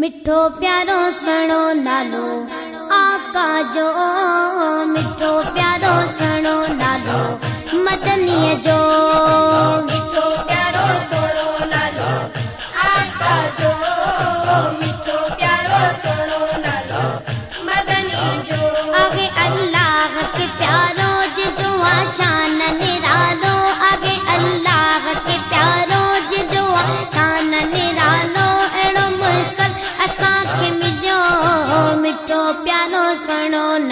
مٹھو پیارو سنو نالو آقا جو مٹھو پیارو سنو نالو مدنی جو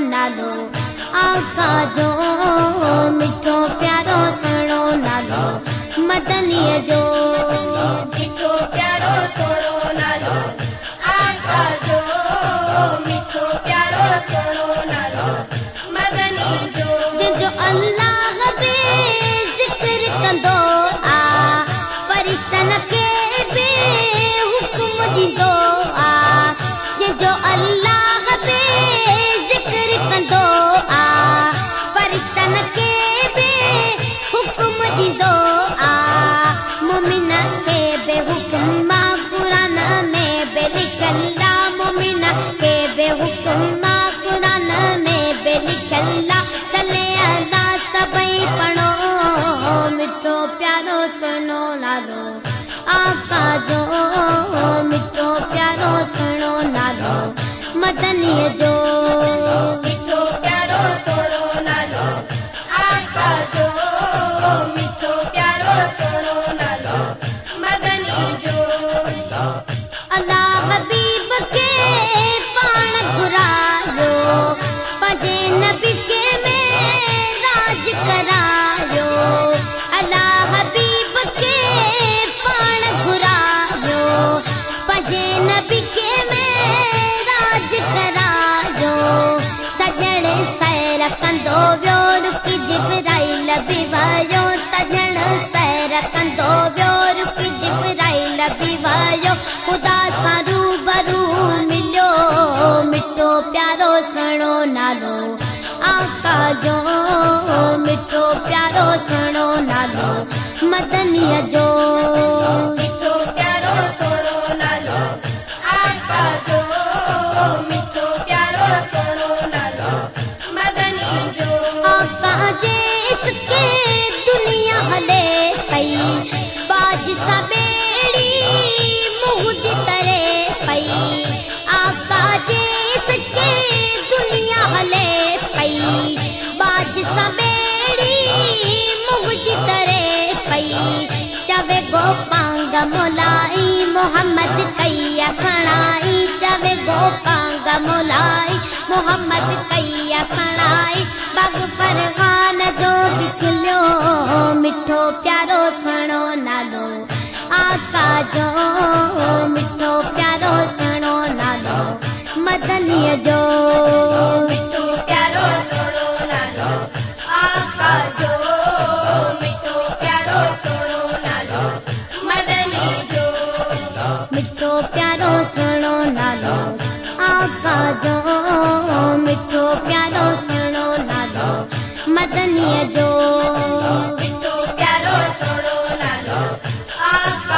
نہ دو آقا جو پیارو سنو لارو کا جو مٹھو پیارو سنو نالو آقا جو مٹھو پیارو سنو نالو مدنی جو سنو نالو آقا جو مٹھو پیارو سنو نالو مدنی جو